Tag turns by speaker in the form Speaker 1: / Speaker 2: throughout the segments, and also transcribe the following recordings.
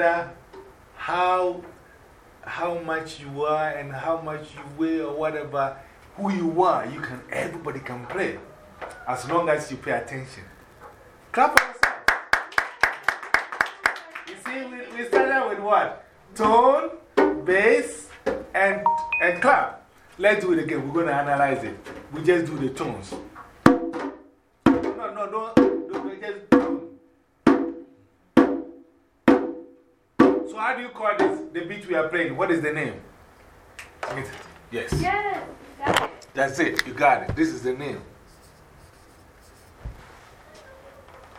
Speaker 1: matter how, how much you are and how much you weigh or whatever, who you are, you can, everybody can play as long as you pay attention. Clap for yourself. You see, we, we started with what? Tone, bass, and, and clap. Let's do it again. We're going to analyze it. We just do the tones. No, no, don't how do you call this? The beat we are playing. What is the name? Yes.
Speaker 2: Yes, it.
Speaker 1: That's it. You got it. This is the name.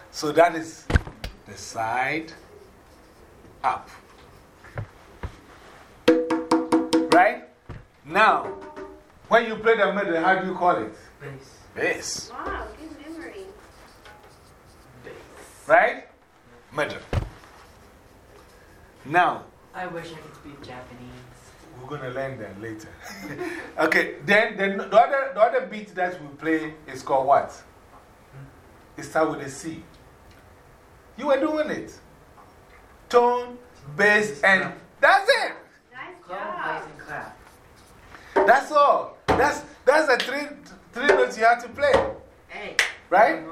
Speaker 1: So that is the side up. Right? Now, when you play the middle, how do you call it?
Speaker 3: Bass.
Speaker 1: Bass.
Speaker 2: Wow, good memory. Bass.
Speaker 1: Right? Middle. Now,
Speaker 3: I wish I could speak Japanese.
Speaker 1: we're going to learn that later. okay, then, then the, other, the other beat that we play is called what? Hmm? It starts with a C. You were doing it. Tone, bass, and that's it.
Speaker 2: Nice
Speaker 3: Clap,
Speaker 2: job.
Speaker 3: bass, and clap.
Speaker 1: That's all. That's, that's the three, three notes you have to play.
Speaker 3: Hey.
Speaker 1: Right?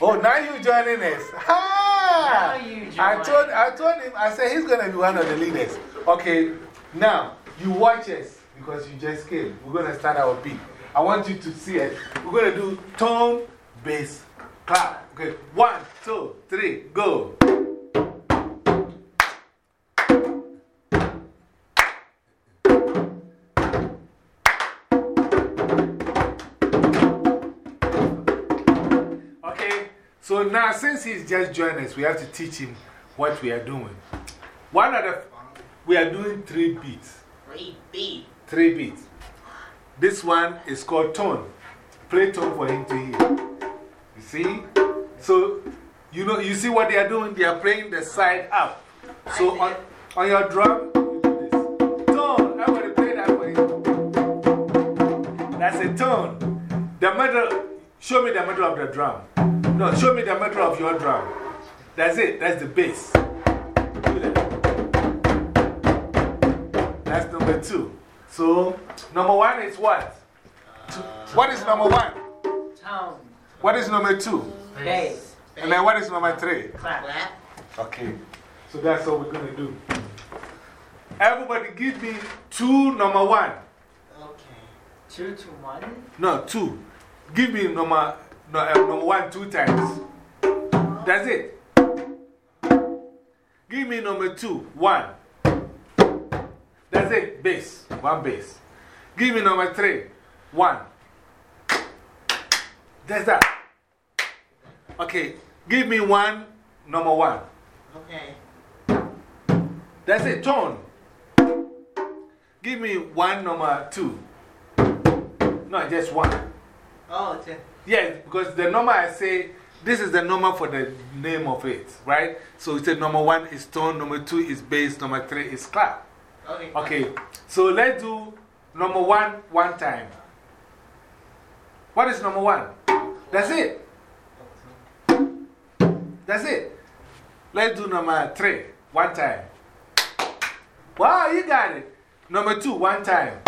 Speaker 1: Oh, now you're joining us. Ha!
Speaker 3: Now you
Speaker 1: I told, I told him, I said he's going to be one of the leaders. Okay, now you watch us because you just came. We're going to start our beat. I want you to see it. We're going to do tone, bass, clap. Okay, one, two, three, go. So now since he's just joined us, we have to teach him what we are doing. One of the, we are doing three beats.
Speaker 3: Three beat.
Speaker 1: Three beats. This one is called tone. Play tone for him to hear. You see? So, you know, you see what they are doing? They are playing the side up. So, on, on your drum, you do this. Tone. I'm going to play that for you. That's a tone. The middle, show me the middle of the drum. No, show me the middle of your drum. That's it. That's the bass. Do that. That's number two. So, number one is what? Two. What is number one?
Speaker 3: Tone.
Speaker 1: What is number two?
Speaker 3: Bass.
Speaker 1: And then what is number three?
Speaker 3: Clap.
Speaker 1: Okay. So that's what we're going to do. Everybody give me two number one.
Speaker 3: Okay. Two to one.
Speaker 1: No, two. Give me number, no, uh, number one two times. That's it. Give me number two, one. That's it, bass, one bass. Give me number three, one. That's that. Okay, give me one, number one.
Speaker 3: Okay.
Speaker 1: That's it, tone. Give me one, number two. No, just one.
Speaker 3: Oh, a.
Speaker 1: Yes, because the number I say, this is the number for the name of it, right? So it's a number one is tone, number two is bass, number three is clap.
Speaker 3: Okay.
Speaker 1: Okay, so let's do number one one time. What is number one? That's it. That's it. Let's do number three one time. Wow, you got it. Number two one time.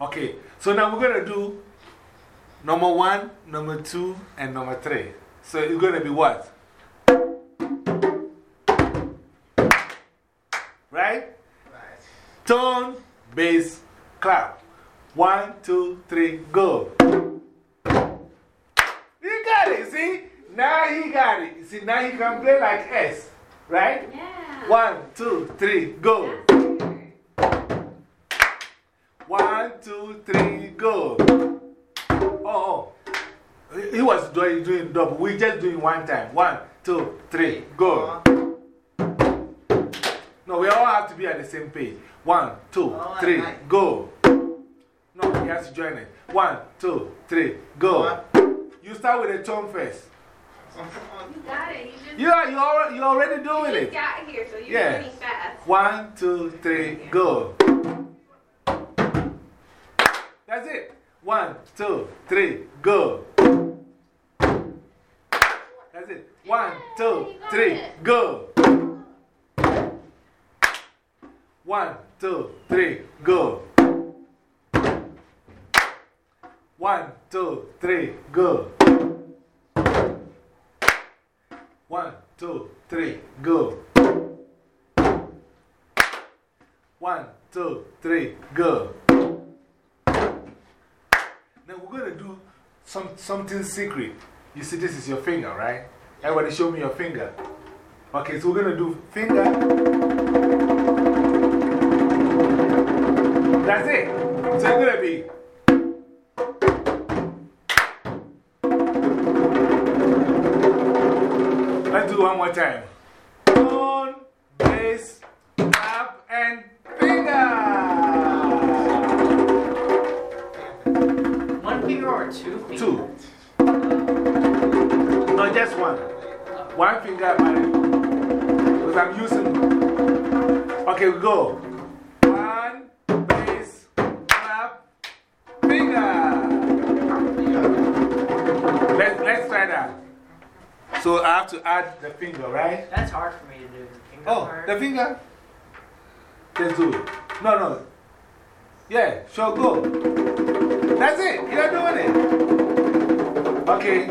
Speaker 1: Okay, so now we're going to do number one, number two, and number three. So it's going to be what? Right?
Speaker 3: Right.
Speaker 1: Tone, bass, clap. One, two, three, go. You got it, see? Now he got it. See, now he can play like S, right?
Speaker 2: Yeah.
Speaker 1: One, two, three, go. One, two, three, go. Oh, oh. He- He was doing, doing double. We just doing one time. One, two, three, go. Uh-huh. No, we all have to be at the same page. One, two,
Speaker 3: Oh, I
Speaker 1: three,
Speaker 3: like-
Speaker 1: go. No, he has to join it. One, two, three, go. You start with the tone first.
Speaker 2: You got it. You just,
Speaker 1: You are, you are, you're already
Speaker 2: you
Speaker 1: doing
Speaker 2: just
Speaker 1: it.
Speaker 2: got here, so you're
Speaker 1: Yeah.
Speaker 2: running fast.
Speaker 1: One, two, three, go. That's it. One, two, three, go. That's it. One, two, three, go. One, two, three, go. One, two, three, go. One, two, three, go. One, two, three, go. Now we're going to do some, something secret. You see, this is your finger, right? Everybody, show me your finger. Okay, so we're going to do finger. That's it. So it's going to be. Let's do one more time. Tone, bass, clap, and
Speaker 3: or two fingers?
Speaker 1: Two. No, just one. One finger, Because I'm using. Okay, we go. One, bass, clap, finger. Let's, let's try that. So I have to add the finger, right?
Speaker 3: That's hard for me to do. The finger
Speaker 1: Oh,
Speaker 3: part.
Speaker 1: the finger? Let's do it. No, no. Yeah, sure, go. That's it. You're doing it. Okay.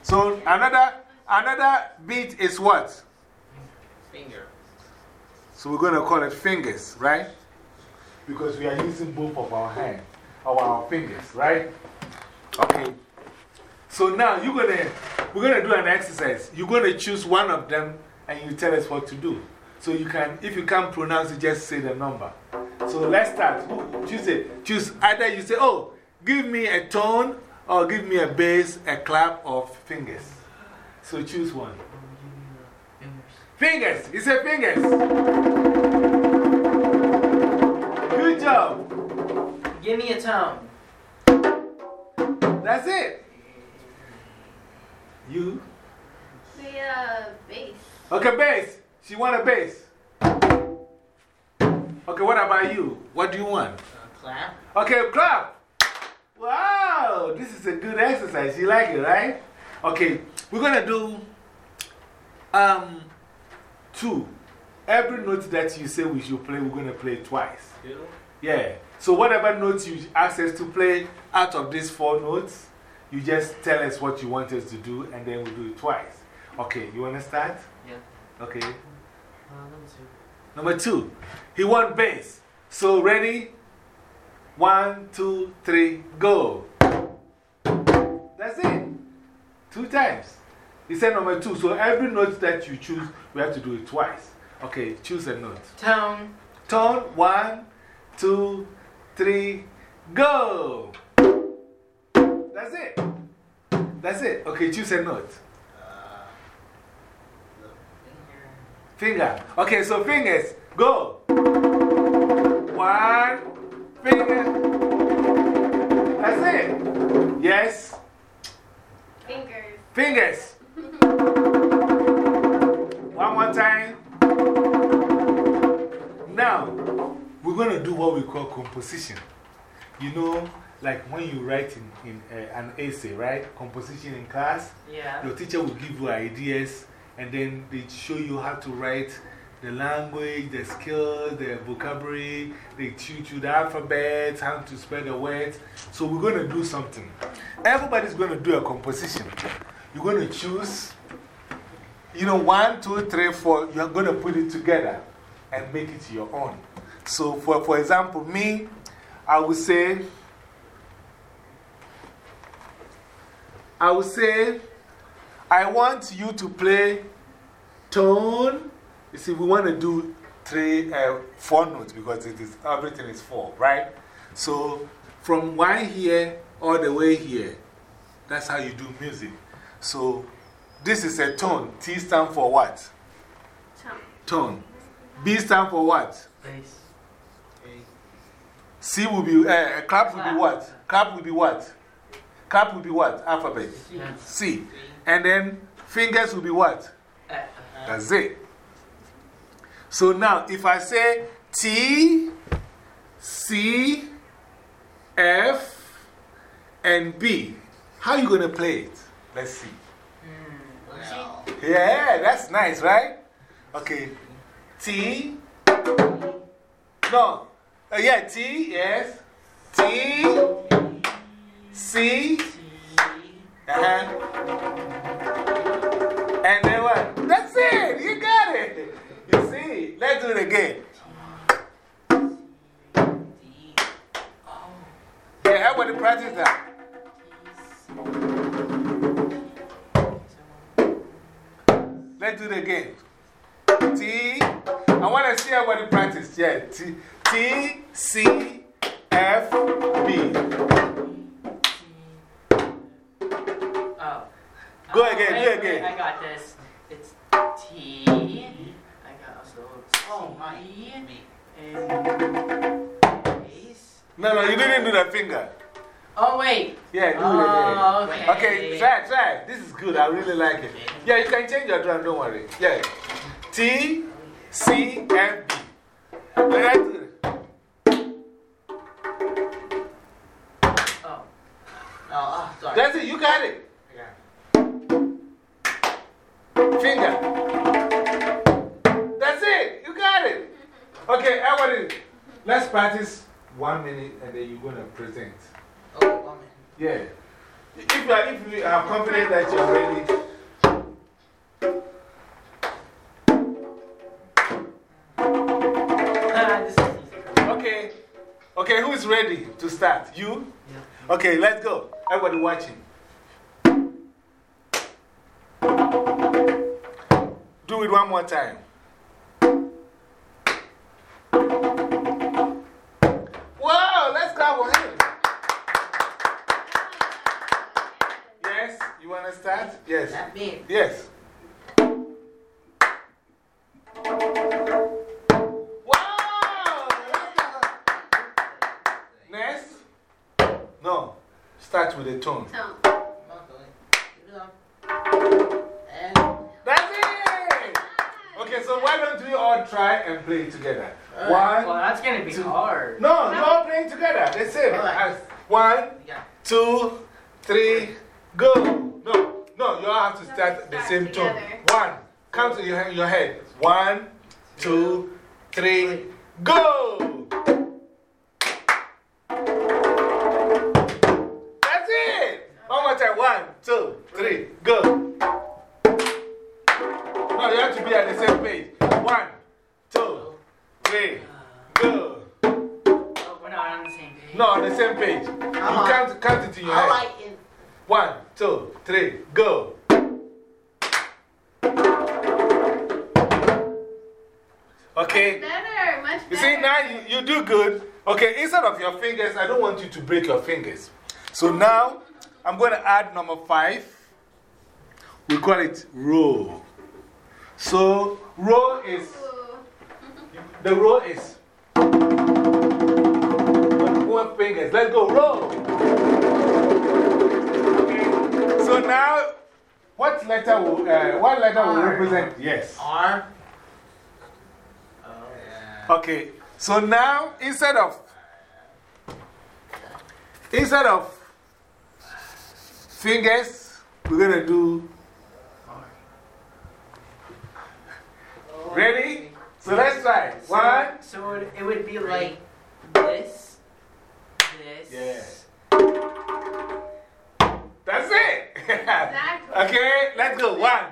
Speaker 1: So another, another beat is what?
Speaker 3: Finger.
Speaker 1: So we're going to call it fingers, right? Because we are using both of our hands, our fingers, right? Okay. So now you're gonna, we're going to do an exercise. You're going to choose one of them and you tell us what to do. So you can, if you can't pronounce it, just say the number. So let's start. Choose it. Choose either you say, oh, give me a tone or give me a bass, a clap of fingers. So choose one.
Speaker 3: Fingers.
Speaker 1: Fingers. You say fingers. Good job.
Speaker 3: Give me a tone.
Speaker 1: That's it. You?
Speaker 2: The uh, base.
Speaker 1: Okay, bass. She want a bass. Okay, what about you? What do you want?
Speaker 3: Uh, clap.
Speaker 1: Okay, clap. Wow, this is a good exercise. You like it, right? Okay, we're going to do um, two. Every note that you say we should play, we're going to play twice.
Speaker 3: Fiddle.
Speaker 1: Yeah. So, whatever notes you ask us to play out of these four notes, you just tell us what you want us to do, and then we'll do it twice. Okay, you want to start?
Speaker 3: Yeah.
Speaker 1: Okay.
Speaker 3: Uh, let me see.
Speaker 1: Number two, he want bass. So, ready? One, two, three, go. That's it. Two times. He said number two. So, every note that you choose, we have to do it twice. Okay, choose a note.
Speaker 3: Tone.
Speaker 1: Tone, one, two, three, go. That's it. That's it. Okay, choose a note.
Speaker 3: Uh, the finger.
Speaker 1: Finger. Okay, so fingers, go. One, finger. That's it. Yes,
Speaker 2: Fingers.
Speaker 1: fingers. One more time. Now, we're going to do what we call composition. You know, like when you write in, in uh, an essay, right? Composition in class.
Speaker 3: Yeah.
Speaker 1: Your teacher will give you ideas and then they show you how to write the language, the skills, the vocabulary, they teach you the alphabet, how to spell the words. So we're going to do something. Everybody's going to do a composition. You're going to choose, you know, one, two, three, four. You're going to put it together and make it your own. So, for, for example, me, I would say, I would say, I want you to play tone. You see, we want to do three, uh, four notes because it is, everything is four, right? So, from one here all the way here, that's how you do music. So, this is a tone. T stand for what?
Speaker 2: Tone.
Speaker 1: Tone. B stand for what?
Speaker 3: Bass.
Speaker 1: C will be, uh, clap will be what? Clap will be what? Clap will be what? Alphabet.
Speaker 3: Yeah.
Speaker 1: C. And then fingers will be what? That's it. So now, if I say T, C, F, and B, how are you going to play it? Let's see. Yeah, that's nice, right? Okay. T. No. Uh, yeah, T, yes. T. C. Uh -huh. Let's do it again. Yeah, everybody practice that. Let's do it again. T. I want to see everybody practice. Yeah. T, T, C, F, B.
Speaker 3: Oh.
Speaker 1: Go again, do again.
Speaker 3: I got this. It's T. I got also
Speaker 4: Oh, my.
Speaker 3: T.
Speaker 4: Me.
Speaker 3: And base.
Speaker 1: No, no, you didn't do that finger.
Speaker 3: Oh, wait.
Speaker 1: Yeah, do it
Speaker 3: Oh,
Speaker 1: again.
Speaker 3: okay.
Speaker 1: Okay, try, try. This is good. I really like it. Yeah, you can change your drum, don't worry. Yeah. T, C, F, B. Let's do it.
Speaker 3: Oh.
Speaker 4: Oh, oh, sorry.
Speaker 1: That's it, you got it.
Speaker 4: Yeah.
Speaker 1: Finger. Okay, everybody, let's practice one minute and then you're going to present.
Speaker 4: Oh, one minute.
Speaker 1: Yeah. If you are, if you are confident that you're ready.
Speaker 3: Ah, is.
Speaker 1: Okay. Okay, who's ready to start? You?
Speaker 3: Yeah.
Speaker 1: Okay, let's go. Everybody watching. Do it one more time. Start? Yes.
Speaker 4: That me.
Speaker 1: Yes. Wow! Next? No. Start with a tone.
Speaker 2: Tone.
Speaker 1: That's it! Okay, so why don't we all try and play together? Uh, together?
Speaker 3: Well, that's going to be
Speaker 1: two-
Speaker 3: hard.
Speaker 1: No, you're all playing together. That's it.
Speaker 4: All right.
Speaker 1: As One,
Speaker 4: Yeah.
Speaker 1: two, three, go. No, no, you all have to start the same tone. One, count to your, your head. One, two, three, go. Your fingers, I don't want you to break your fingers. So now, I'm going to add number five. We call it row. So, row is, the row is one fingers. Let's go, row. Okay, so now, what letter will, uh, what letter will represent? Yes.
Speaker 4: R. Oh, yeah.
Speaker 1: Okay, so now instead of instead of fingers, we're gonna do. Ready? So let's try. One.
Speaker 3: So it, it would be like this, this.
Speaker 1: Yeah. That's it.
Speaker 2: Exactly.
Speaker 1: okay, let's go. One,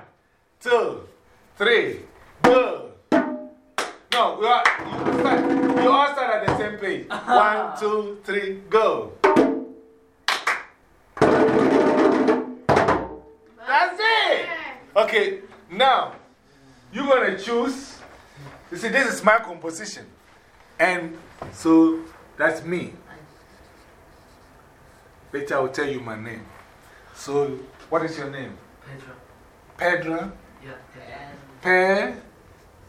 Speaker 1: two, three, go. No, we are, you, start, you all start at the same page. One, two, three, go. Okay, now you're going to choose. You see, this is my composition. And so that's me. Later, I will tell you my name. So, what is your name?
Speaker 3: Pedro.
Speaker 1: Pedro?
Speaker 3: Yeah.
Speaker 4: And.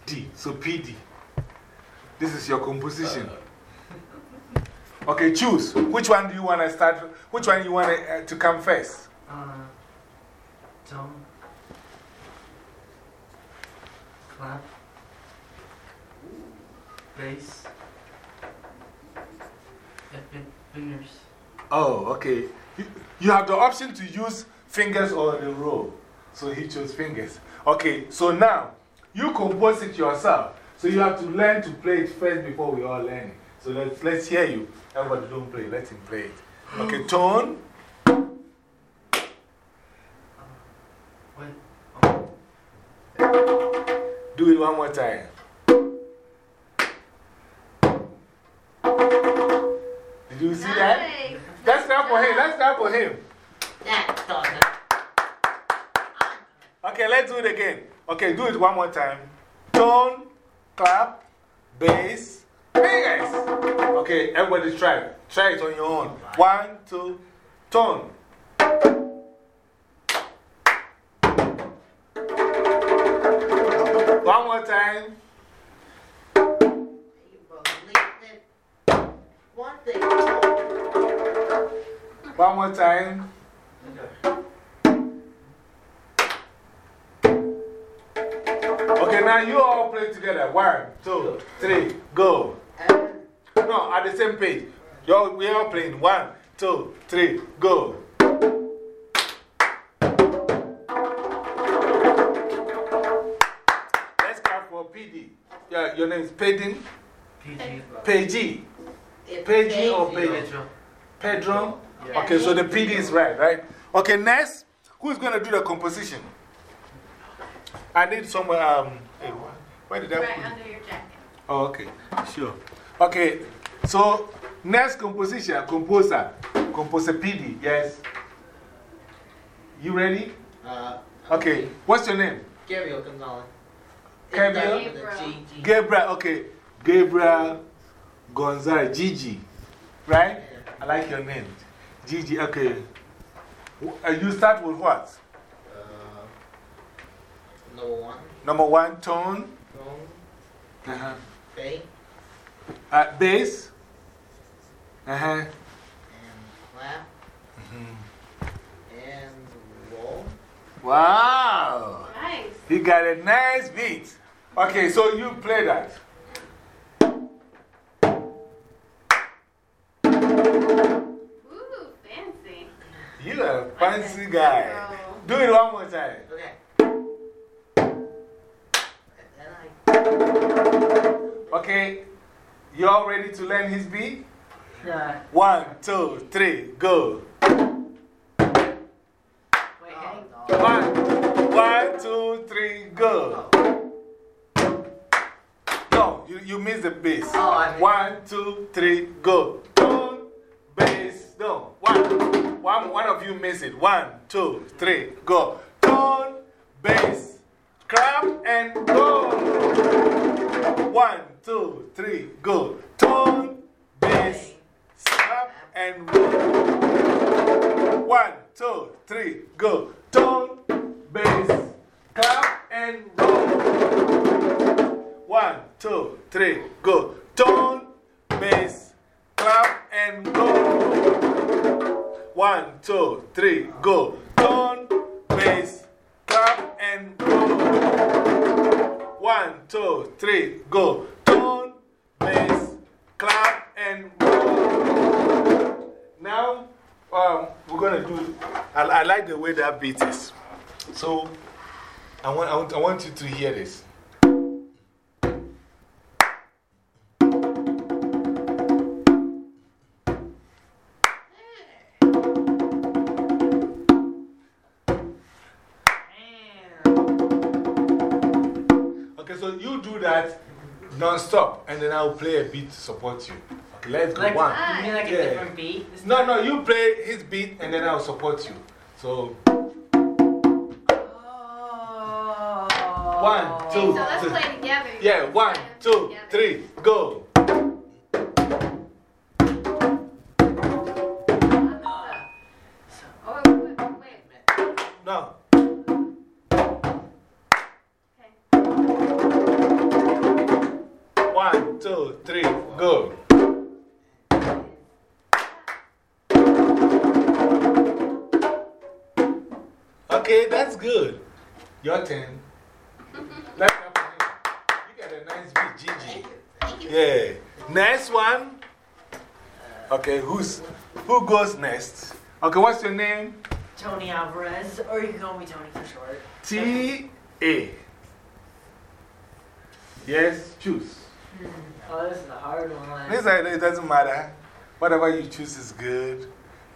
Speaker 1: Pe So, PD. This is your composition. Okay, choose. Which one do you want to start? Which one do you want uh, to come first?
Speaker 3: Uh, tone. Clap. Bass. Fingers.
Speaker 1: Oh, okay. You, have the option to use fingers or the row. So he chose fingers. Okay, so now you compose it yourself. So you have to learn to play it first before we all learn it. So let's, let's hear you. Everybody don't play, let him play it. Okay, tone. Do it one more time. Did you see that? Let's clap for him. Let's clap for him.
Speaker 3: That doesn't.
Speaker 1: Okay, let's do it again. Okay, do it one more time. Tone, clap, bass, fingers. Okay, everybody try it. Try it on your own. One, two, tone. One more time.
Speaker 4: One
Speaker 1: more time. Okay, now you all play together. One, two, three, go. No, at the same page. You're, we are playing. One, two, three, go. PD. Yeah, your name is Pedin?
Speaker 3: PG.
Speaker 1: Pagey. or
Speaker 4: Pedro.
Speaker 1: Pedro? Pedro?
Speaker 3: Yeah.
Speaker 1: Okay, so the PD is right, right? Okay, next, who's going to do the composition? I need somewhere. Um, hey, where did I
Speaker 2: Right
Speaker 1: put it?
Speaker 2: under your jacket.
Speaker 1: Oh, okay, sure. Okay, so next composition, composer, composer PD, yes. You ready?
Speaker 4: Uh,
Speaker 1: Okay, what's your name?
Speaker 4: Gabriel Gonzalez.
Speaker 1: Gabriel?
Speaker 4: With a G, G.
Speaker 1: Gabriel, okay. Gabriel Gonzalez, Gigi, right? I like your name. Gigi, okay. Uh, you start with what?
Speaker 4: Uh, number one.
Speaker 1: Number one, tone,
Speaker 4: Tone.
Speaker 1: uh -huh.
Speaker 4: Faye.
Speaker 1: uh, bass, uh -huh.
Speaker 4: And clap.
Speaker 1: Mm-hmm.
Speaker 4: And roll.
Speaker 1: Wow!
Speaker 2: Nice.
Speaker 1: You got a nice beat. Okay, so you play that.
Speaker 2: Ooh, fancy.
Speaker 1: You are a fancy guy. Do it one more time.
Speaker 4: Okay. And then I.
Speaker 1: Okay, you all ready to learn his beat?
Speaker 3: Yeah.
Speaker 1: One, two, three, go. Three, go. No, you, you missed the bass.
Speaker 3: Oh, I
Speaker 1: One, two, three, go. Tone, bass, no. One, one, one of you miss it. One, two, three, go. Tone, bass, clap, and go. One, two, three, go. Tone, bass, clap, and roll. One, two, three, go. Tone, bass, clap, and roll. One, two, three, go. Tone, bass, clap, and roll. One, two, three, go. Tone, bass, clap, and roll. One, two, three, go. Tone, bass, clap, and roll. Now, um, we're going to do. I, I like the way that beat is. So, I want, I, want, I want you to hear this. Okay, so you do that non stop, and then I'll play a beat to support you. Okay, let's go.
Speaker 3: Like,
Speaker 1: One.
Speaker 3: you mean like a different beat?
Speaker 1: No, no, you play his beat, and then I'll support you. So, One, oh.
Speaker 2: Okay,
Speaker 1: two,
Speaker 2: so let's play together.
Speaker 1: yeah, one, two,
Speaker 2: Together.
Speaker 1: three, go. Who goes next? Okay, what's your name?
Speaker 3: Tony Alvarez, or you can call me Tony for short.
Speaker 1: T A. Yes, choose.
Speaker 3: Hmm, oh, this is a hard one.
Speaker 1: It doesn't matter. Whatever you choose is good.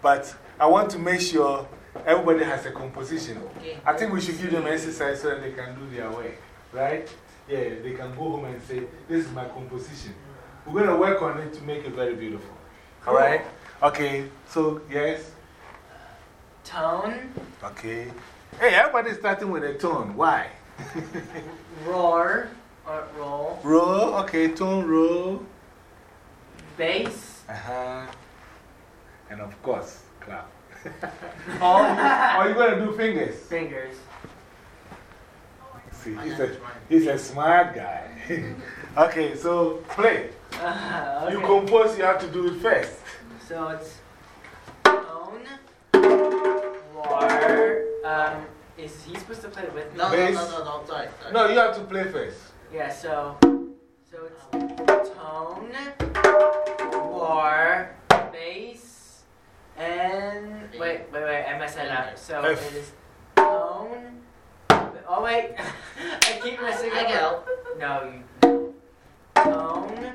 Speaker 1: But I want to make sure everybody has a composition.
Speaker 4: Okay.
Speaker 1: I think we should give them exercise so that they can do their work. Right? Yeah, they can go home and say, This is my composition. We're going to work on it to make it very beautiful. All right? Okay, so yes.
Speaker 3: Tone,
Speaker 1: Okay. Hey, everybody's starting with a tone. Why?
Speaker 3: roar, or roll,
Speaker 1: roll. Okay, tone, roll.
Speaker 3: bass,
Speaker 1: Uh huh. And of course, clap.
Speaker 3: oh,
Speaker 1: Are you going to do fingers?
Speaker 3: fingers.
Speaker 1: See, he's a, he's a smart guy. okay, so play.
Speaker 3: Uh,
Speaker 1: You
Speaker 3: okay.
Speaker 1: compose, you have to do it first.
Speaker 3: So it's tone, war. Um, is he supposed to play with me?
Speaker 4: No, no,
Speaker 1: Bass.
Speaker 4: no, no, no, sorry. sorry.
Speaker 1: No, you have to play first.
Speaker 3: Yeah, so, so it's tone, war, bass, and, wait, wait, wait, I messed that up. So
Speaker 1: F.
Speaker 3: it is tone, oh wait, I keep messing up.
Speaker 4: I go.
Speaker 3: No, you, tone,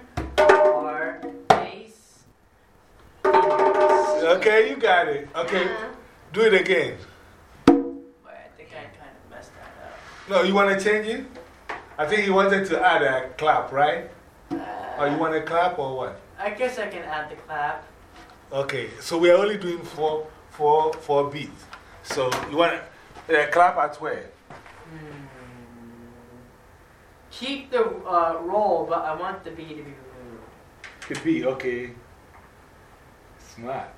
Speaker 1: Okay, you got it. Okay,
Speaker 2: Yeah.
Speaker 1: do it again.
Speaker 3: Wait, I think I kind of messed that up.
Speaker 1: No, you want to change it? I think you wanted to add a clap, right? Or you want a clap or what?
Speaker 3: I guess I can add the clap.
Speaker 1: Okay, so we are only doing four, four, four beats. So you want a clap at where?
Speaker 3: Hmm. Keep the uh, roll, but I want the B to be removed.
Speaker 1: The B, okay. Smart.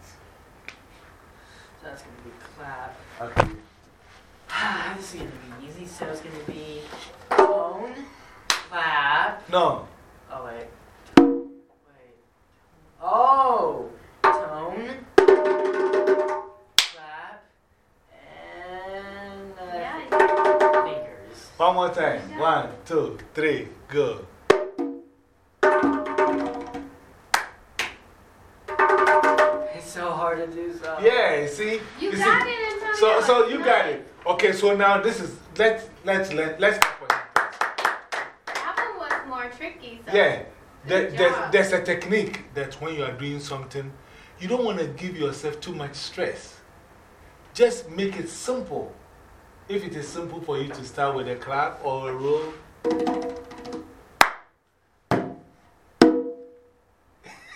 Speaker 3: So that's going to be clap.
Speaker 1: Okay.
Speaker 3: Ah, this is going to be easy. So it's going to be tone, clap.
Speaker 1: No,
Speaker 3: Oh, wait. Wait. Oh! Tone, clap, and uh,
Speaker 2: Yeah.
Speaker 3: fingers.
Speaker 1: one more time. One, two, three, go.
Speaker 3: It's so hard to do so.
Speaker 1: Yeah, see?
Speaker 2: You
Speaker 1: see?
Speaker 2: got it, Antonio.
Speaker 1: So, so you got
Speaker 2: Nice.
Speaker 1: it. Okay, so now this is, let's, let's, let, let's.
Speaker 2: That one was more tricky. So
Speaker 1: Yeah, there, there's, there's a technique that when you are doing something, you don't want to give yourself too much stress. Just make it simple. If it is simple for you to start with a clap or a roll.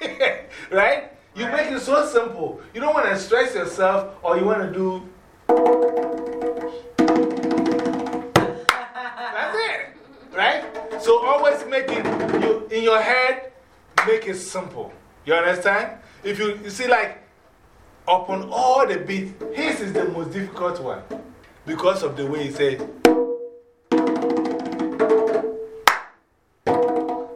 Speaker 1: right? You make it so simple. You don't want to stress yourself or you want to do. That's it. Right? So always make it, you, in your head, make it simple. You understand? If you, you see, like, upon all the beats, his is the most difficult one because of the way he said.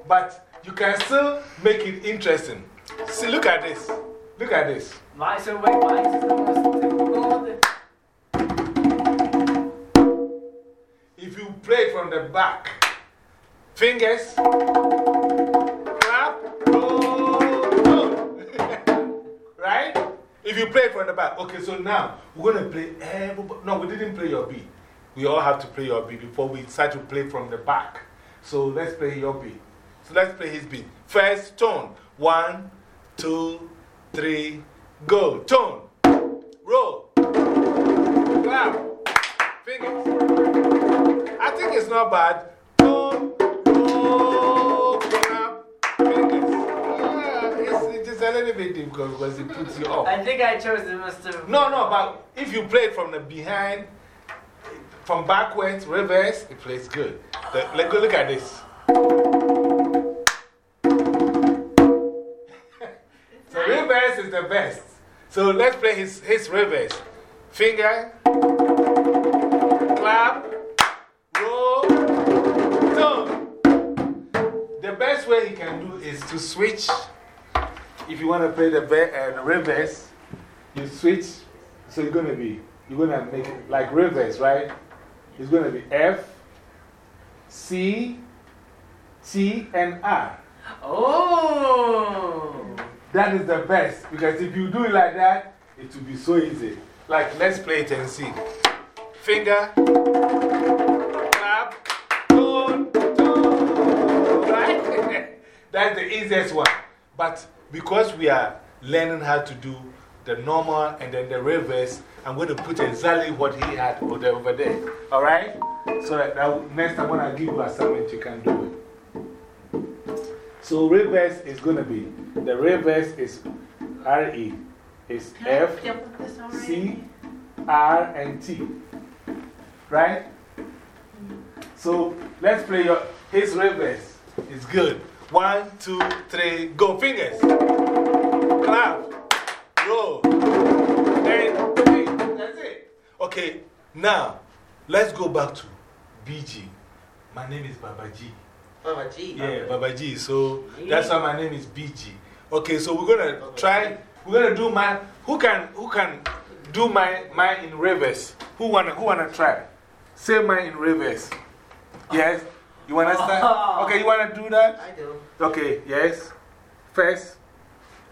Speaker 1: But you can still make it interesting. See, look at this. Look at this.
Speaker 3: My, so wait, mine the most.
Speaker 1: If you play from the back, fingers, clap, go, go. right? If you play from the back. Okay, so now we're going to play everybody. No, we didn't play your beat. We all have to play your beat before we start to play from the back. So let's play your beat. So let's play his beat. First tone. One, two, three, go. Tone. Roll. Clap. Fingers. I think it's not bad. Tone, roll, clap, fingers. Yeah, it's, it's just a little bit difficult because it puts you off.
Speaker 3: I think I chose the most.
Speaker 1: No, no, but if you play it from the behind, from backwards, reverse, it plays good. The, let, go look at this. The best. So, let's play his, his reverse. Finger, clap, roll, tone. The best way he can do is to switch. If you want to play the, uh, the reverse, you switch. So it's going to be, you're going to make it like reverse, right? It's going to be F, C, T, and R.
Speaker 3: Oh!
Speaker 1: That is the best because if you do it like that, it will be so easy. Like, let's play it and see. Finger, clap, tone, tone, right? That's the easiest one. But because we are learning how to do the normal and then the reverse, I'm going to put exactly what he had over there. All right? So that, that next time when I give you assignment, you can do it. So reverse is going to be the reverse is R E, is F, C, R, and T. Right? So let's play your, his reverse. It's good. One, two, three, go. Fingers. Clap. Roll. Then, three. That's it. Okay, now let's go back to BG. My name is Baba G.
Speaker 4: Baba G.
Speaker 1: Yeah, Baba G. So that's why my name is BG. Okay, so we're gonna try, we're gonna do my, who can, who can do my, my in reverse? Who wanna, who wanna try? Say my in reverse. Yes? You wanna oh. start? Okay, you wanna do that?
Speaker 4: I do.
Speaker 1: Okay, yes. First,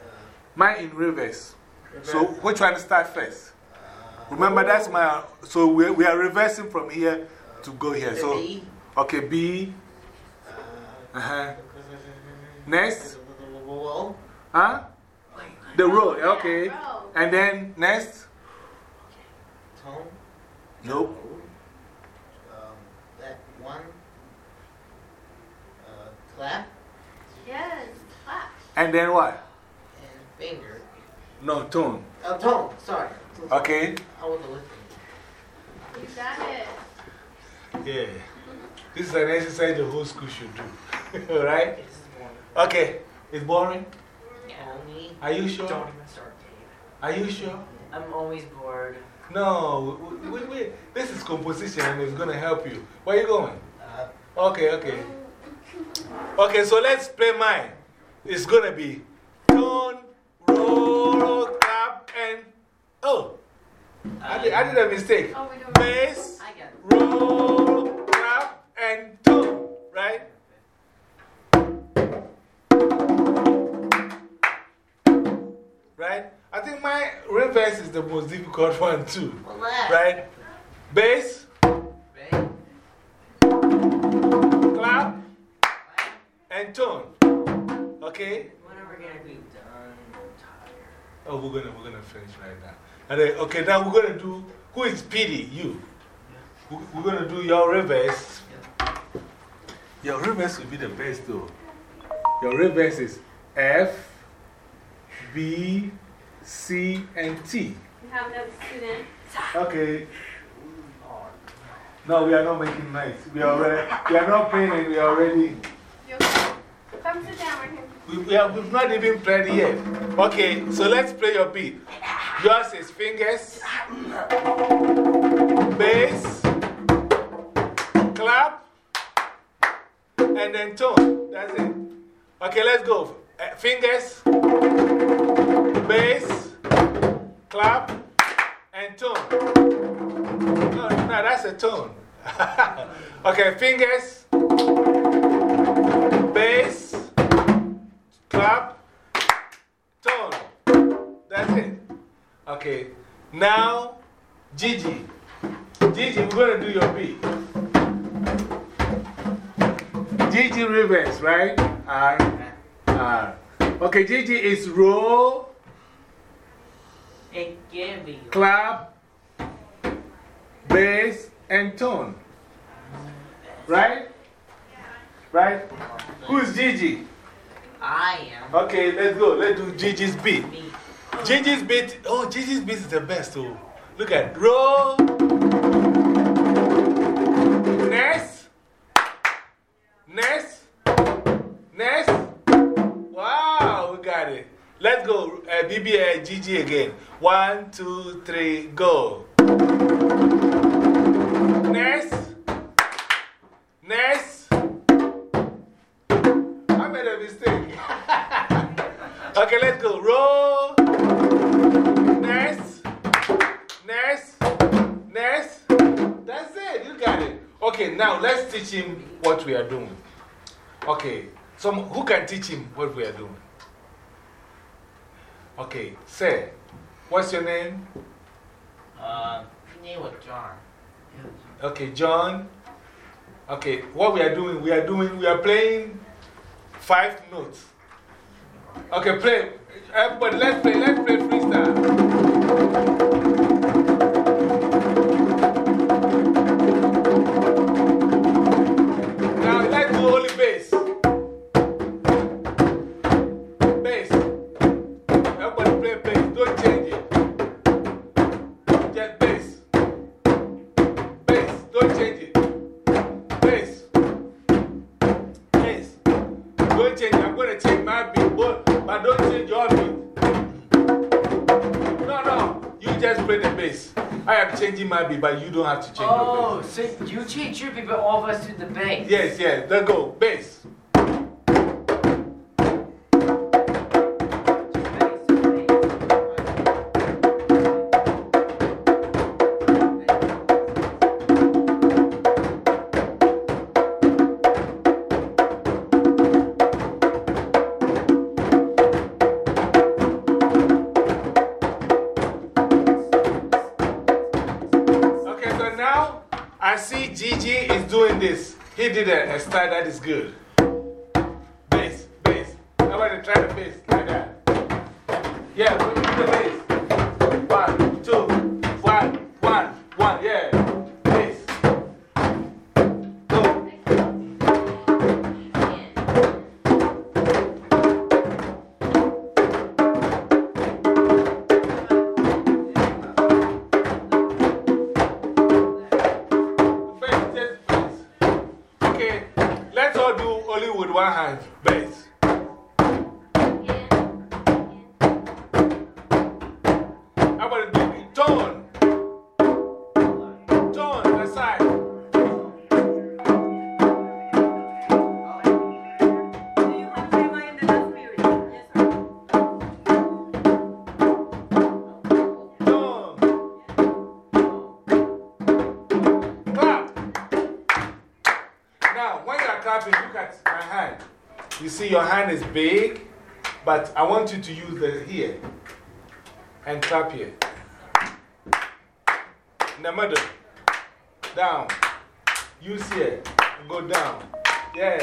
Speaker 1: uh, mine in reverse. So, which one to start first? Uh, Remember, that's my, so we, we are reversing from here uh, to go here. So, okay, B. Uh huh. Next.
Speaker 4: Roll.
Speaker 1: Huh? The road, okay.
Speaker 2: row.
Speaker 1: And then next?
Speaker 4: Tone.
Speaker 1: Nope.
Speaker 4: Um, that one. Uh, clap.
Speaker 2: Yes. Clap.
Speaker 1: And then what?
Speaker 4: And finger.
Speaker 1: No, tone.
Speaker 4: Oh, tone. Sorry.
Speaker 1: Okay?
Speaker 4: I wasn't listening.
Speaker 2: You got it.
Speaker 1: Yeah. This is an exercise the whole school should do. Alright?
Speaker 3: This is boring.
Speaker 1: Okay. It's boring?
Speaker 3: Yeah.
Speaker 1: Are you sure?
Speaker 3: Don't even start, Dave.
Speaker 1: Are you sure?
Speaker 3: I'm always bored.
Speaker 1: No. We, we, we, this is composition and it's going to help you. Where are you going?
Speaker 4: Uh,
Speaker 1: Okay, okay. Okay, so let's play mine. It's going to be tone, roll, clap, and. Oh, I did, I did a mistake.
Speaker 2: Oh, we don't.
Speaker 1: Bass,
Speaker 3: I got
Speaker 1: roll, clap, and tone, right? Right? I think my reverse is the most difficult one, too.
Speaker 4: well.
Speaker 1: Right? Bass,
Speaker 3: Right?
Speaker 1: clap, and tone. Okay?
Speaker 3: When are we going to be done? I'm tired.
Speaker 1: Oh, we're gonna, we're gonna finish right now. And then, okay, now we're gonna do, who is PD? You. We- We're gonna do your reverse. Your reverse will be the best though. Your reverse is F, B, C, and T.
Speaker 2: You have that student.
Speaker 1: Okay. No, we are not making noise. We are, already, we are not playing it, we are already.
Speaker 2: Come sit down right here.
Speaker 1: We, we have, we've not even played yet. Okay, so let's play your beat. Yours is fingers, bass, clap, and then tone. That's it. Okay, let's go. Uh, fingers, bass, clap, and tone. No, no, that's a tone. okay, fingers, bass, clap, tone. That's it. Okay, now Gigi. Gigi, we're going to do your beat. Gigi reverse, right? R, R. Okay, Gigi is roll. Clap, bass, and tone. Right? Right? Who's Gigi?
Speaker 3: I am.
Speaker 1: Okay, let's go. Let's do Gigi's beat. Gigi's beat, oh, Gigi's beat is the best. Oh. Look at roll. Next. Next. Next. Let's go. Uh, BB uh, Gigi again. One, two, three, go. Next. Next. I made a mistake. okay, let's go. Roll. Next. Next. Next. That's it. You got it. Okay, now let's teach him what we are doing. Okay, some, who can teach him what we are doing? Okay, say, what's your name?
Speaker 4: Uh, name was John.
Speaker 1: Okay, John. Okay, what we are doing, we are doing, we are playing five notes. Okay, play. Everybody, let's play, let's play freestyle. don't have to change
Speaker 3: oh,
Speaker 1: your bank.
Speaker 3: Oh, so you change your people all of us the bank.
Speaker 1: Yes, yes. Then go. hand is big, but I want you to use the here and clap here. Number down. Use here, go down. Yeah.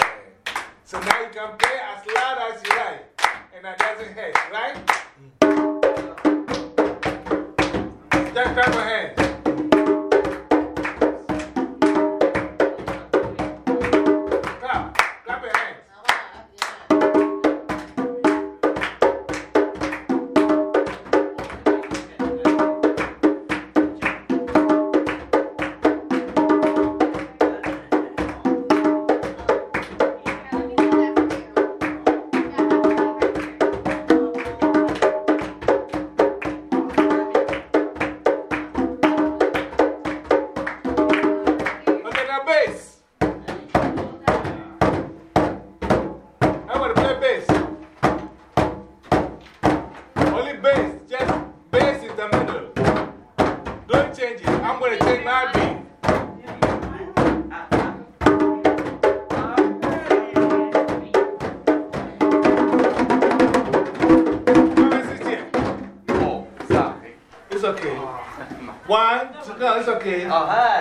Speaker 1: So now you can play as loud as you like, and that doesn't hurt, right? Just clap your hands. No, it's okay. Uh-huh.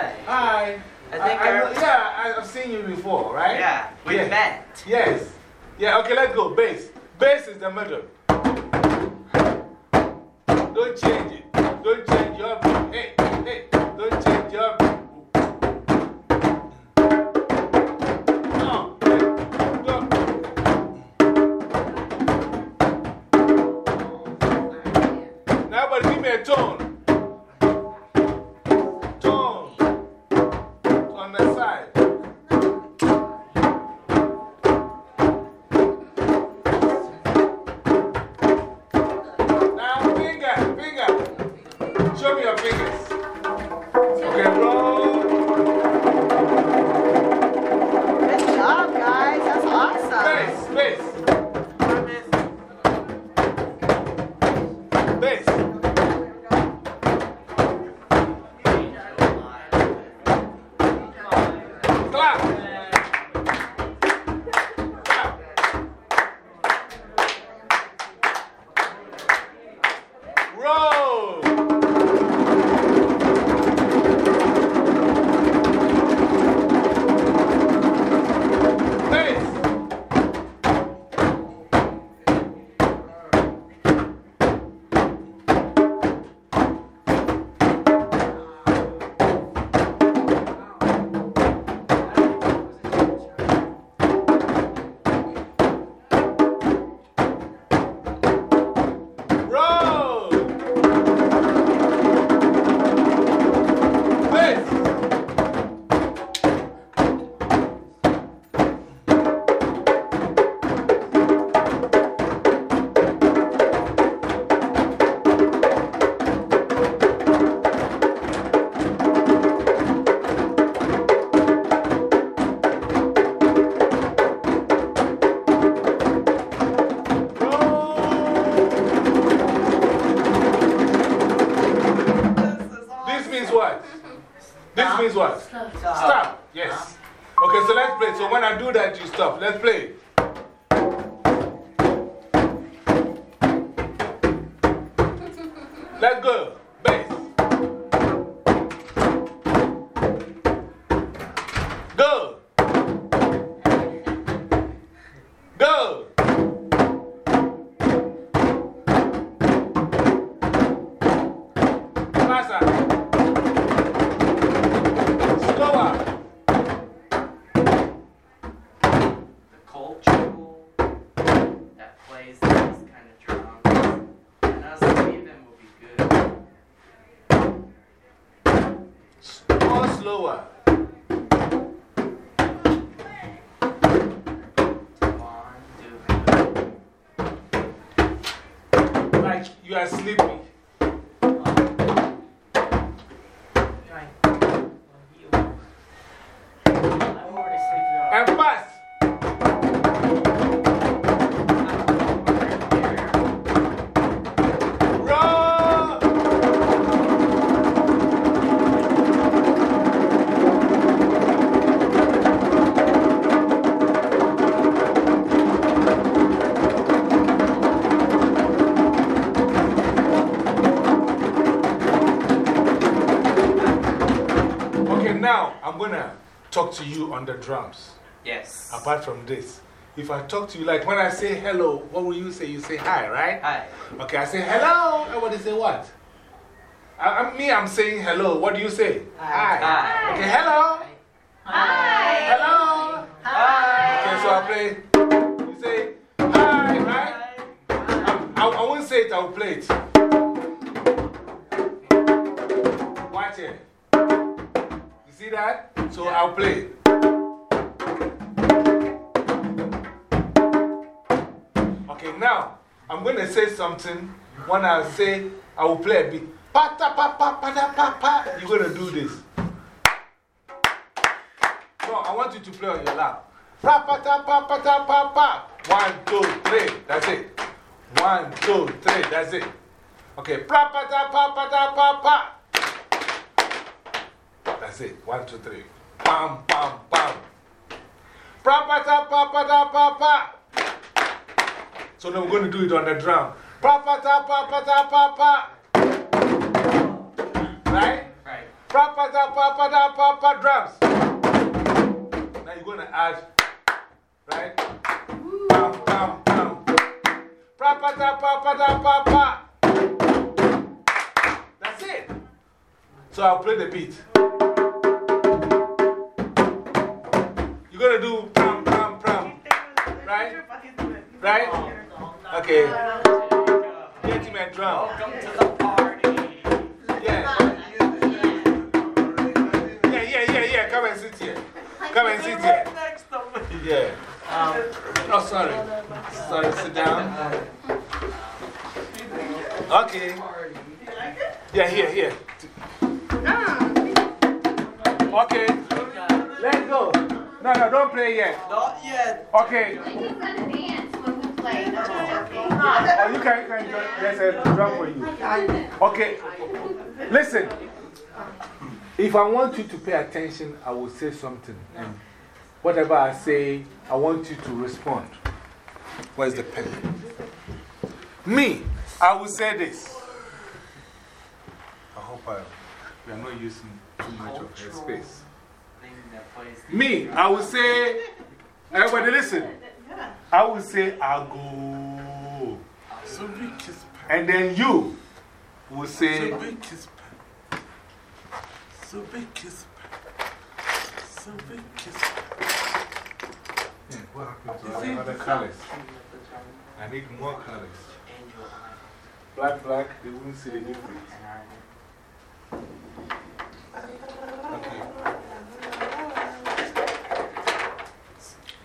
Speaker 1: You
Speaker 3: stop.
Speaker 1: Let's play. To you on the drums.
Speaker 4: Yes.
Speaker 1: Apart from this, if I talk to you, like when I say hello, what will you say? You say hi, right?
Speaker 4: Hi.
Speaker 1: Okay, I say hello. Everybody say what? I, I, me, I'm saying hello. What do you say? Hi.
Speaker 4: Hi.
Speaker 1: Okay, hello.
Speaker 2: Hi.
Speaker 1: Hello. Hi. Okay, so I play. You say hi, right? I, I, I won't say it, I'll play it. Watch it. You see that? So I'll play. Okay, now I'm going to say something. When I say, I will play a beat. Pa ta pa pa pa da pa pa. You're going to do this. No, I want you to play on your lap. Pa pa ta pa pa ta pa pa. One, two, three. That's it. One, two, three. That's it. Okay. Pa pa ta pa pa ta pa pa. That's it. One, two, three. Pam, pam, pam. Pa pa ta pa pa ta pa pa. So now we're going to do it on the drum. Pa pa ta pa pa ta pa pa. Right?
Speaker 4: Right.
Speaker 1: Pa pa ta pa pa ta pa pa drums. Now you're going to add, right? Pam, pam, pam. Pa pa ta pa pa ta pa pa. That's it. So I'll play the beat. Going to do pam, pam, pam. Right? Right? Okay. Get him a drum.
Speaker 4: Welcome to the party.
Speaker 1: Yeah. Yeah, yeah, yeah, yeah. Come and sit here. Come and sit here. Yeah. Um, oh, sorry. Sorry, sit down. Okay. Yeah, here, here. Ah. Okay. Let's go. No, no, don't play yet.
Speaker 4: Not yet.
Speaker 1: Okay.
Speaker 2: Like he's gonna dance when we play. That's okay.
Speaker 1: Oh, you can, you can. There's a drum for you. Okay. Listen. If I want you to pay attention, I will say something. And whatever I say, I want you to respond. Where's the pen? Me, I will say this. I hope I, we are not using too much of her space.
Speaker 4: Thing that plays
Speaker 1: Me, I will say, everybody listen. I will say, I go.
Speaker 5: So big kiss.
Speaker 1: And then you will say,
Speaker 5: So big kiss. So big kiss. So big kiss.
Speaker 1: What happened to all the colors? I need more colors. Black, black, they won't see the difference. Okay.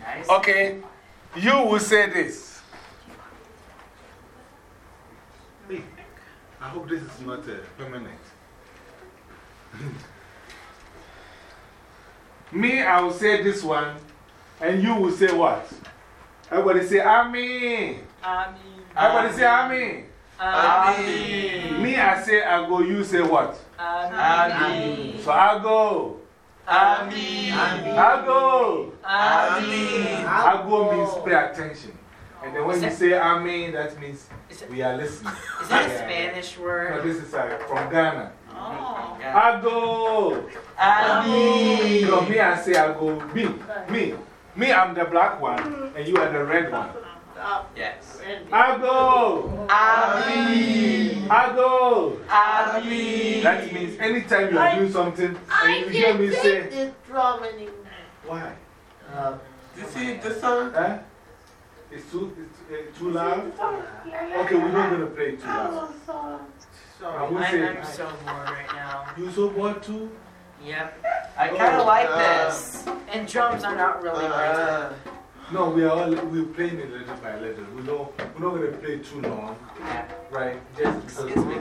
Speaker 4: Nice.
Speaker 1: Okay, you will say this. Me, I hope this is not uh, permanent. Me, I will say this one, and you will say what? Everybody say, Amen.
Speaker 3: Amen.
Speaker 1: Everybody say, Amen.
Speaker 3: Amen.
Speaker 1: Me, I say, I go, you say what?
Speaker 3: Ami.
Speaker 1: So I go.
Speaker 4: Ami.
Speaker 1: I go.
Speaker 3: Ami.
Speaker 1: I go means pay attention. And then when you say Amen, that means
Speaker 3: it-
Speaker 1: we are listening.
Speaker 3: Is that a Spanish word?
Speaker 1: No, this is uh, from Ghana.
Speaker 3: Oh.
Speaker 1: I go.
Speaker 4: Ami.
Speaker 1: You know, me, I say I go. Me, me. Me, I'm the black one, and you are the red one.
Speaker 4: Yes.
Speaker 1: I go.
Speaker 4: Ami.
Speaker 1: I go.
Speaker 4: Ami.
Speaker 1: That means anytime you are doing something and you hear me say, I this drum anymore. Why?
Speaker 5: You see this song?
Speaker 1: Huh? It's too, it's, uh, too loud? Okay, we're not going to play it too loud. I will
Speaker 3: I'm, I'm so bored right now.
Speaker 1: You're so bored too?
Speaker 3: Yep.
Speaker 4: I kind of like
Speaker 5: Uh,
Speaker 4: this.
Speaker 3: And drums are not really my
Speaker 5: Uh,
Speaker 1: No, we are all, we're playing it little by little. We don't, we're not going to play too long, right? Just.
Speaker 4: Excuse me.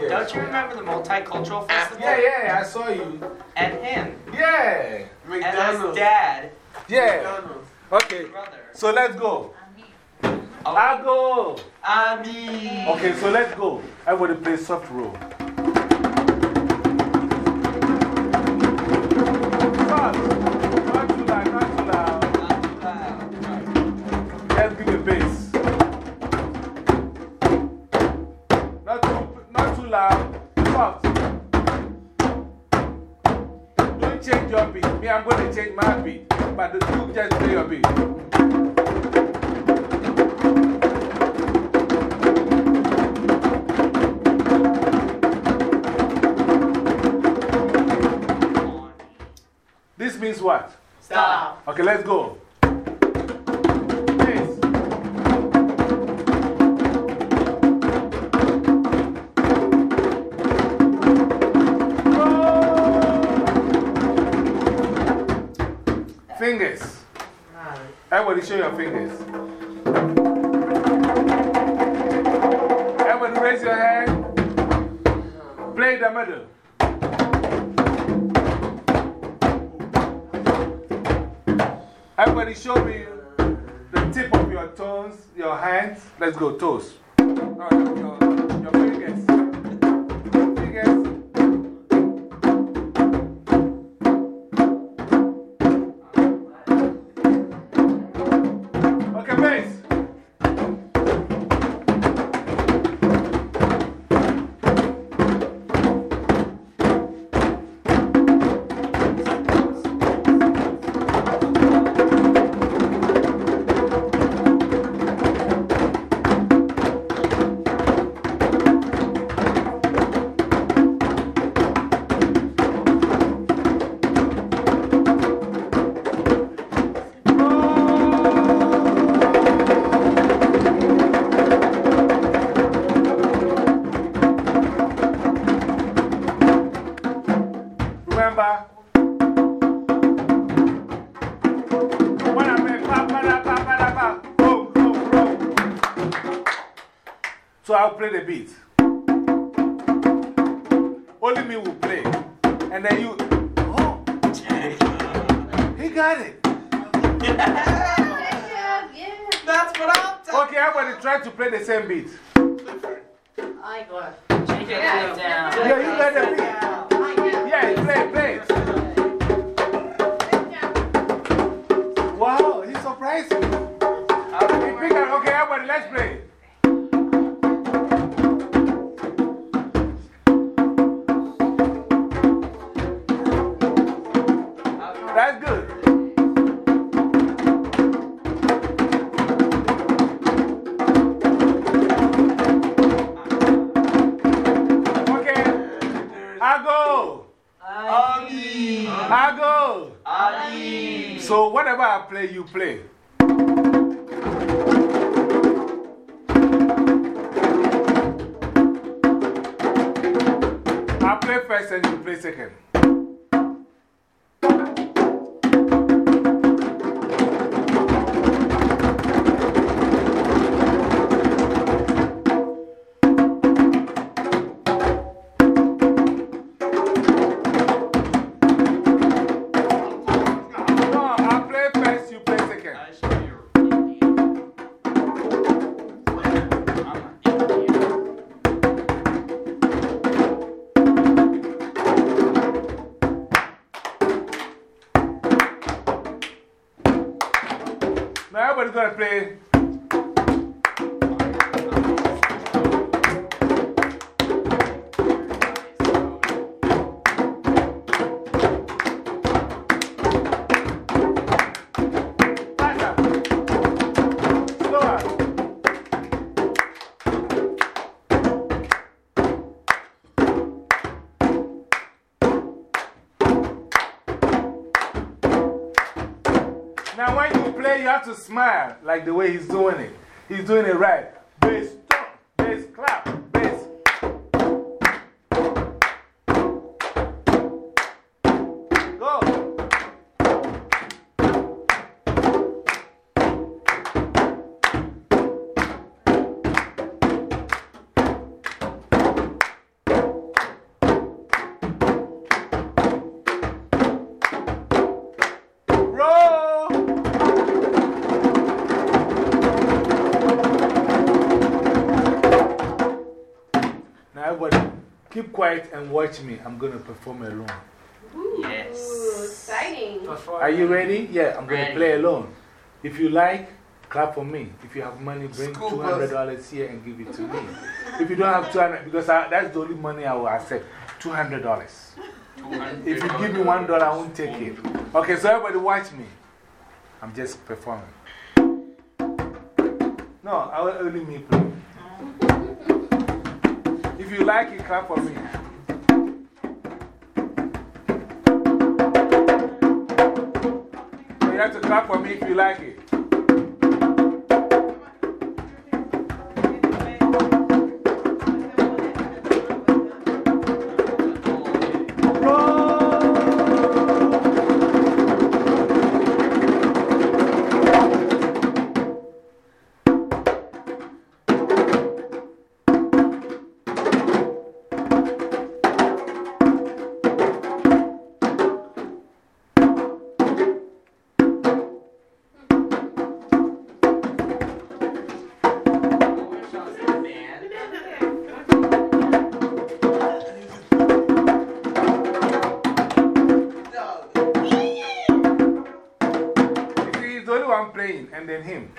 Speaker 1: Yeah.
Speaker 4: Don't you remember the multicultural festival?
Speaker 1: Yeah, yeah, I saw you.
Speaker 4: And him.
Speaker 1: Yeah. McDonald's.
Speaker 4: And his dad.
Speaker 1: Yeah.
Speaker 5: McDonald's.
Speaker 1: Okay,
Speaker 4: Brother.
Speaker 1: so let's go.
Speaker 4: Oh.
Speaker 1: I go.
Speaker 4: Ami.
Speaker 1: Okay, so let's go. Everybody play soft roll. I'm going to change my beat. But the two just play your beat. This means what?
Speaker 3: Stop.
Speaker 1: Okay, let's go. Everybody show your fingers. Everybody raise your hand. Play the middle. Everybody show me the tip of your toes, your hands. Let's go, toes. So I'll play quiet and watch me. I'm going to perform alone.
Speaker 4: Yes.
Speaker 2: Ooh, exciting.
Speaker 1: Are you ready? Yeah, I'm going to play alone. If you like, clap for me. If you have money, bring
Speaker 5: School
Speaker 1: $200 here and give it to me. If you don't have 200 because I, that's the only money I will accept $200. If you give me $1, I won't take it. Okay, so everybody watch me. I'm just performing. No, I will only me play. You like it, clap for me. You have to clap for me if you like it. Only one playing, and then him.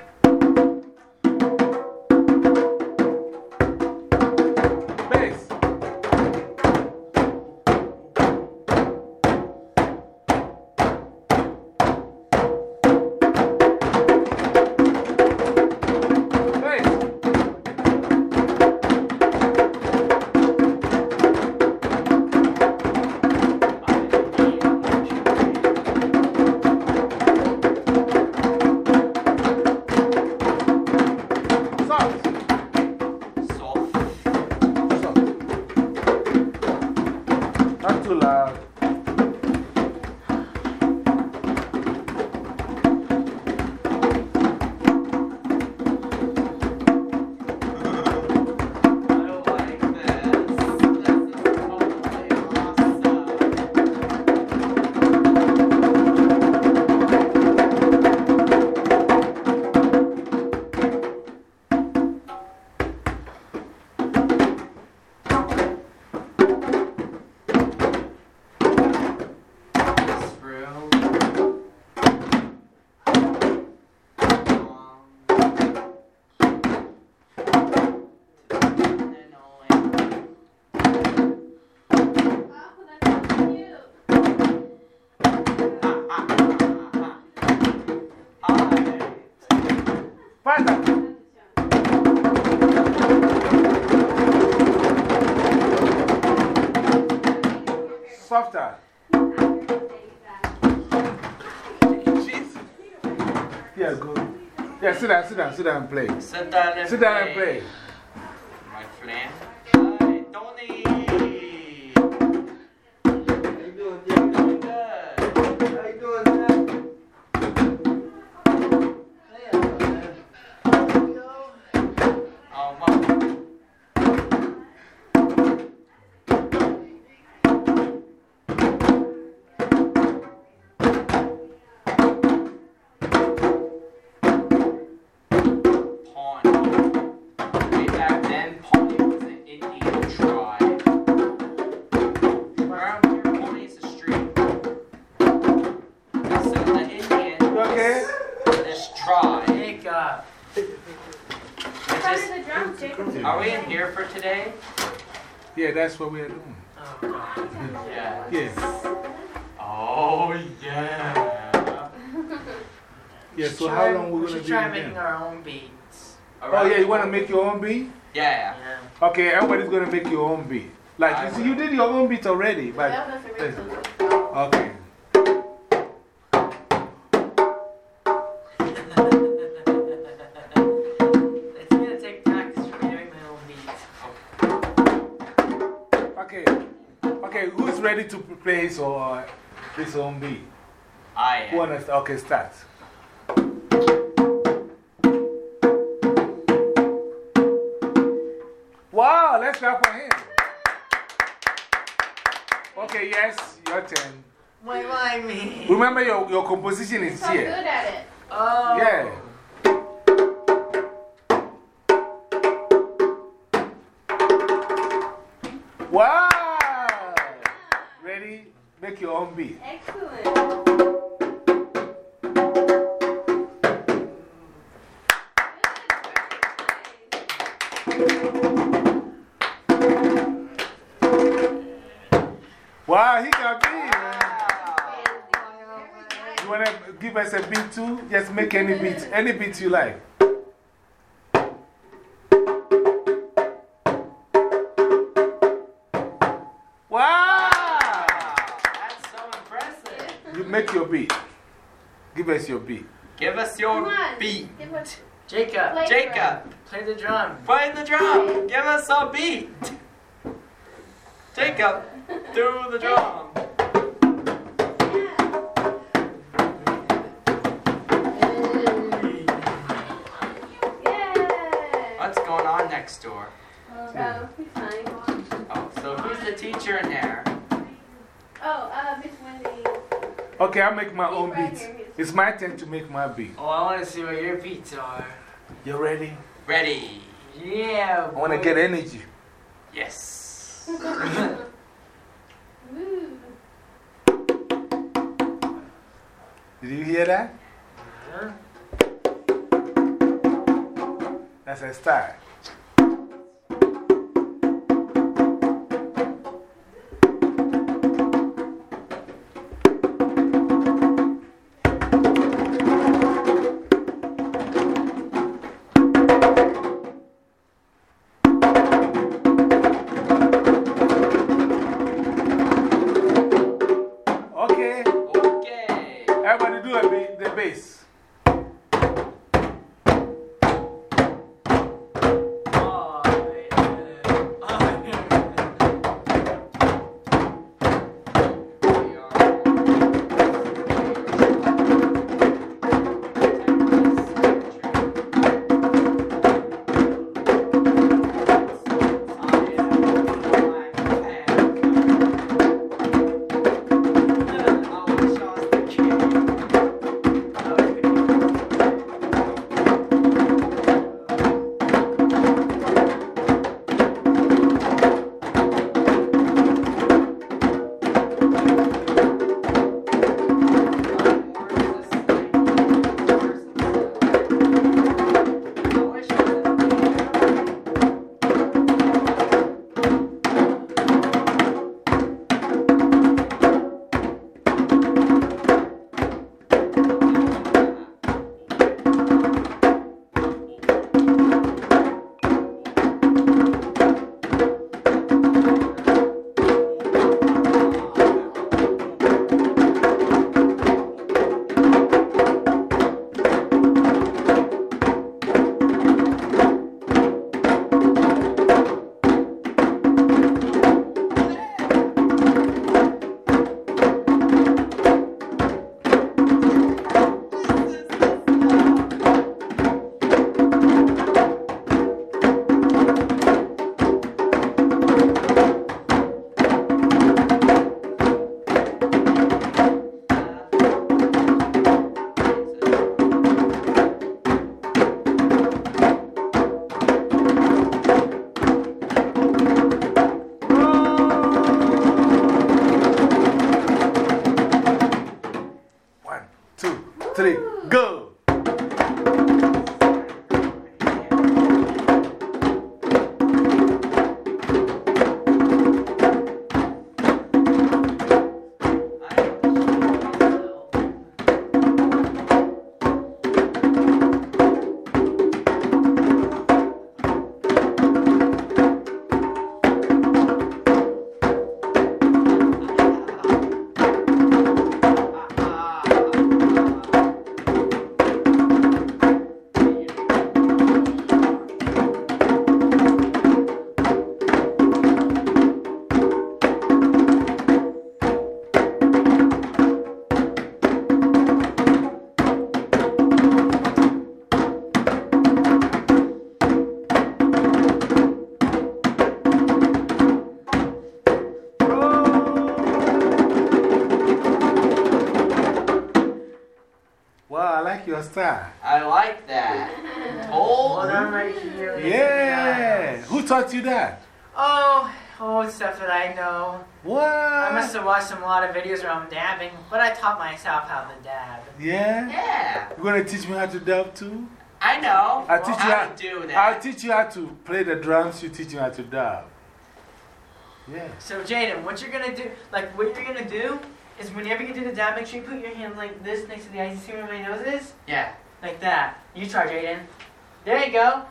Speaker 1: Sit down, sit down, sit down and play.
Speaker 4: Sit down and
Speaker 1: Sit down and play.
Speaker 4: My friend.
Speaker 1: That's what we are doing.
Speaker 3: Oh, God.
Speaker 4: Yeah.
Speaker 1: Yeah.
Speaker 4: Oh, yeah.
Speaker 1: Yeah, so
Speaker 3: Try-
Speaker 1: how long we
Speaker 3: we
Speaker 1: going to
Speaker 3: should
Speaker 1: be
Speaker 3: try
Speaker 1: in
Speaker 3: making
Speaker 1: there?
Speaker 3: our own beats.
Speaker 1: Oh, yeah, you want to make your own beat?
Speaker 4: Yeah.
Speaker 3: Yeah.
Speaker 1: Okay, everybody's going to make your own beat. Like, you, see, you did your own beat already, but.
Speaker 2: That was original.
Speaker 1: Okay. Ready to play his, or, uh, his own beat?
Speaker 4: I
Speaker 1: Who
Speaker 4: am.
Speaker 1: wanna, okay, start. Wow, let's clap for him. Okay, yes, your turn.
Speaker 3: Why, why me?
Speaker 1: Remember, your, your composition is
Speaker 2: So good at it.
Speaker 3: Oh.
Speaker 1: Yeah. Wow! Ready? Make your own beat.
Speaker 2: Excellent.
Speaker 1: Wow, he got beat, man. You want to give us a beat too? Just make any beat, any beat you like. Give us your beat.
Speaker 4: Give us your beat.
Speaker 3: Jacob,
Speaker 2: play
Speaker 4: Jacob,
Speaker 3: play the drum.
Speaker 4: play the drum. Give us a beat. Jacob, do the drum.
Speaker 2: Yeah.
Speaker 4: What's going on next door?
Speaker 2: Oh, he's fine.
Speaker 4: Oh, so who's the teacher in there?
Speaker 2: Oh, uh, Miss Wendy.
Speaker 1: Okay, I'll make my
Speaker 2: He's
Speaker 1: own
Speaker 2: right
Speaker 1: beat.
Speaker 2: here, he's-
Speaker 1: It's my turn to make my beat.
Speaker 3: Oh, I want to see what your beats are.
Speaker 1: You ready?
Speaker 4: Ready.
Speaker 3: Yeah.
Speaker 1: I want to get energy.
Speaker 4: Yes.
Speaker 1: Did you hear that?
Speaker 3: Huh?
Speaker 1: That's a start. Like your.
Speaker 4: I like that.
Speaker 3: Hold
Speaker 4: Told?
Speaker 3: on right here.
Speaker 1: Yeah. Who taught you that?
Speaker 3: Oh, oh, it's stuff that I know.
Speaker 1: What?
Speaker 3: I must have watched some, a lot of videos around dabbing, but I taught myself how to dab.
Speaker 1: Yeah?
Speaker 4: Yeah.
Speaker 1: You're going to teach me how to dab too?
Speaker 4: I know.
Speaker 1: I'll teach you
Speaker 4: how
Speaker 1: how
Speaker 4: to do
Speaker 1: I'll teach you how to play the drums, you teach me how to dab. Yeah.
Speaker 3: So, Jaden, what you're gonna do, like, what you're gonna do is whenever you do the dab, make sure you put your hand like this next to the eyes. You see where my nose is?
Speaker 4: Yeah.
Speaker 3: Like that. You try, Jaden. There you go.